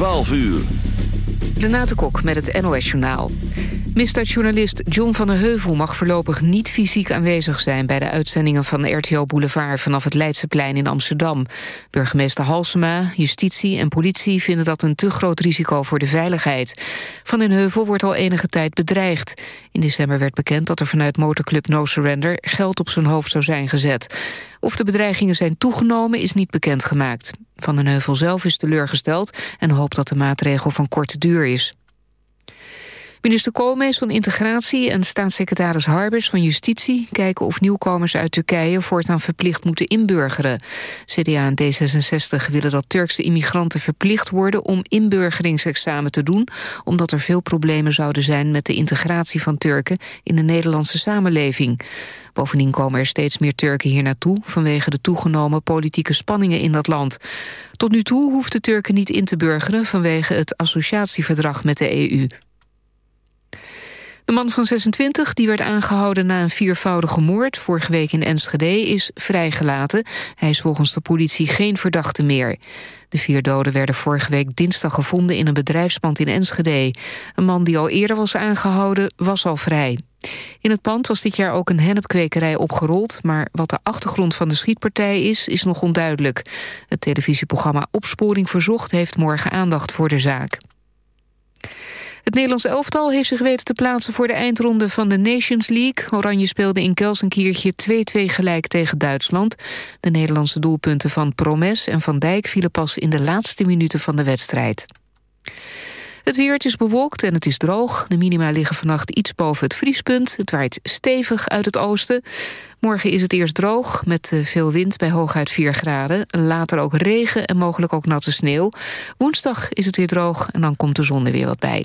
12 uur. Renate Kok met het NOS Journaal. Misdaadjournalist John van der Heuvel mag voorlopig niet fysiek aanwezig zijn... bij de uitzendingen van RTO Boulevard vanaf het Leidseplein in Amsterdam. Burgemeester Halsema, justitie en politie vinden dat een te groot risico voor de veiligheid. Van den Heuvel wordt al enige tijd bedreigd. In december werd bekend dat er vanuit motorclub No Surrender geld op zijn hoofd zou zijn gezet. Of de bedreigingen zijn toegenomen is niet bekendgemaakt. Van den Heuvel zelf is teleurgesteld en hoopt dat de maatregel van korte duur is. Minister Koolmees van Integratie en staatssecretaris Harbers van Justitie... kijken of nieuwkomers uit Turkije voortaan verplicht moeten inburgeren. CDA en D66 willen dat Turkse immigranten verplicht worden... om inburgeringsexamen te doen... omdat er veel problemen zouden zijn met de integratie van Turken... in de Nederlandse samenleving. Bovendien komen er steeds meer Turken hier naartoe... vanwege de toegenomen politieke spanningen in dat land. Tot nu toe hoeft de Turken niet in te burgeren... vanwege het associatieverdrag met de EU. De man van 26, die werd aangehouden na een viervoudige moord... vorige week in Enschede, is vrijgelaten. Hij is volgens de politie geen verdachte meer. De vier doden werden vorige week dinsdag gevonden... in een bedrijfspand in Enschede. Een man die al eerder was aangehouden, was al vrij. In het pand was dit jaar ook een hennepkwekerij opgerold... maar wat de achtergrond van de schietpartij is, is nog onduidelijk. Het televisieprogramma Opsporing Verzocht heeft morgen aandacht voor de zaak. Het Nederlands elftal heeft zich weten te plaatsen voor de eindronde van de Nations League. Oranje speelde in Kelsenkiertje 2-2 gelijk tegen Duitsland. De Nederlandse doelpunten van Promes en Van Dijk vielen pas in de laatste minuten van de wedstrijd. Het weer is bewolkt en het is droog. De minima liggen vannacht iets boven het vriespunt. Het waait stevig uit het oosten. Morgen is het eerst droog, met eh, veel wind bij hooguit 4 graden. Later ook regen en mogelijk ook natte sneeuw. Woensdag is het weer droog en dan komt de zon er weer wat bij.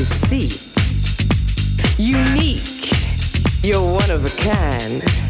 to see. Unique, you're one of a kind.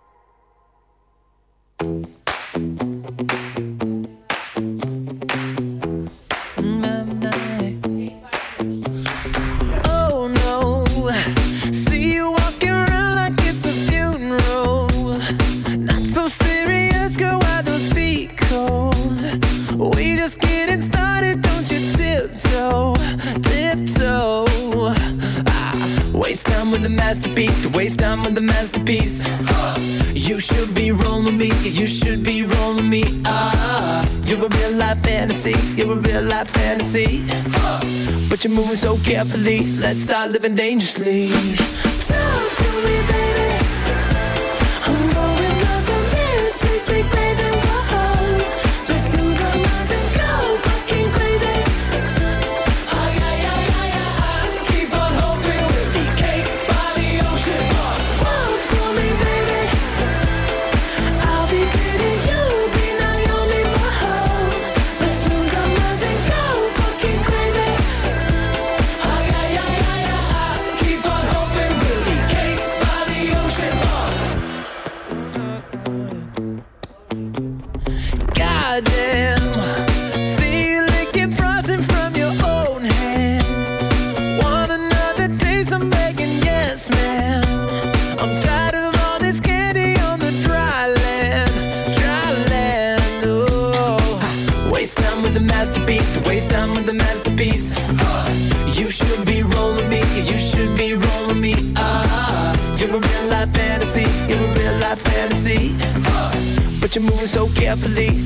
the masterpiece. You should be rolling me, you should be rolling me. Ah, you're a real life fantasy, you're a real life fantasy. But you're moving so carefully, let's start living dangerously. Talk to me, baby.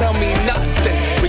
We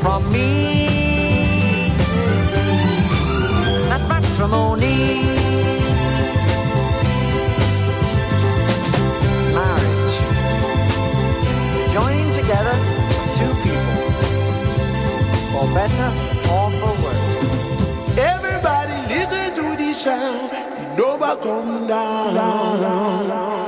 from me. That's matrimony. Marriage. Joining together two people for better or for worse. Everybody listen to the sound. Nobody come down.